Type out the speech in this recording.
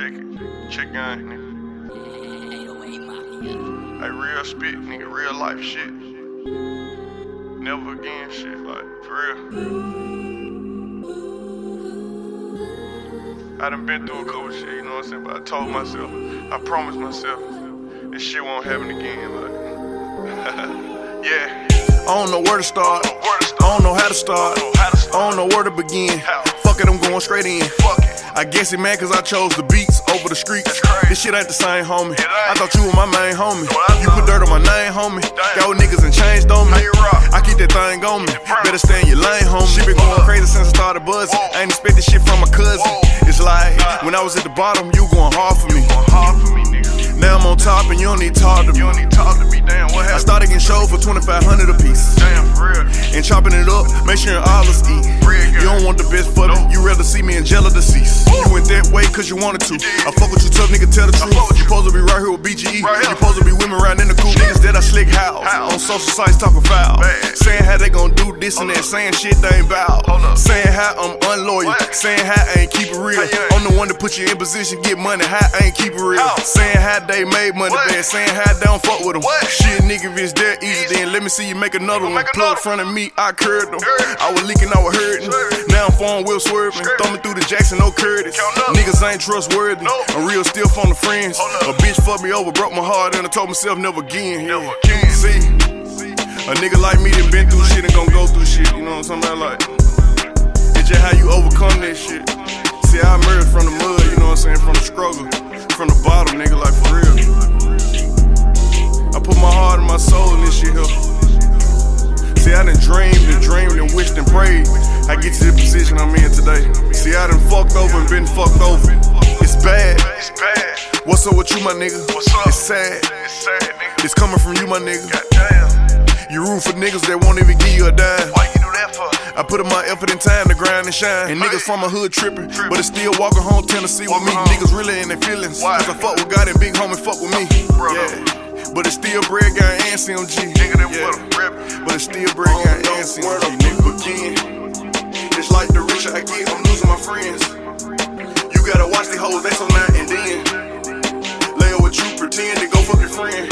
Check it. Check gang, nigga. Hey, real spit, nigga. Real life shit. Never again shit, like, for real. I done been through a couple shit, you know what I'm saying? But I told myself, I promised myself, this shit won't happen again, like. yeah. I don't know where to start. I don't know how to start. I don't know where to begin. Fuck it, I'm going straight in. Fuck it. I guess it mad cause I chose the beats over the streets. This shit ain't the same, homie. I thought you were my main homie. You put dirt on my name, homie. Got niggas and changed on me. I keep that thing on me. Better stay in your lane, homie. She been going crazy since I started buzzing. I ain't expected shit from my cousin. It's like when I was at the bottom, you going hard for me. Now I'm on top and you don't need to talk to me. You don't need talk to me, damn. What happened? I started getting shows for 2500 a piece. Damn, for real. And chopping it up, make sure all us eat. You don't want the best for me, you rather see me in jail or deceased. That way cause you wanted to. I fuck with you tough nigga, tell the truth. You supposed to be right here with BGE. You supposed to be women riding in the coupe. Niggas that I slick house. On social sites talking foul. Saying how they gon' do this and that. Saying shit they ain't bout. Saying how I'm unloyal. Saying how I ain't keep it real. I'm the one that put you in position, get money. How I ain't keep it real. Saying how they made money bad. Saying how they don't fuck with them. Shit, nigga, if it's that easy, then let me see you make another one. Plug in front of me, I curved them. I was leaking, I was hurting. Now I'm foreign wheel swerving. Throw me through the Jackson, no Curtis. Niggas ain't trustworthy. I'm real still from the friends. A bitch fucked me over, broke my heart, and I told myself never again. Never again. See, a nigga like me that been through shit and gon' go through shit. You know what I'm talking about? Like, it's just how you overcome that shit. See, I emerged from the mud, you know what I'm saying? From the struggle, See, I done dreamed and dreamed and wished and prayed. I get to the position I'm in today. See, I done fucked over and been fucked over. It's bad. It's bad. What's up with you, my nigga? What's up? It's sad. It's sad, nigga. It's coming from you, my nigga. Goddamn. You root for niggas that won't even give you a dime. Why you do that for? I put in my effort and time to grind and shine. And niggas from a hood tripping, but it's still walking home Tennessee with me. Niggas really in their feelings. Cause I fuck with God and big homie fuck with me. Yeah. But it's still bread guy and CMG. Nigga, that yeah. But still bread guy and CMG. Nigga, again. It's like the richer I get, I'm losing my friends. You gotta watch the hoes, they so now and then. Lay with you, pretend to go fuck your friend. Damn, never again.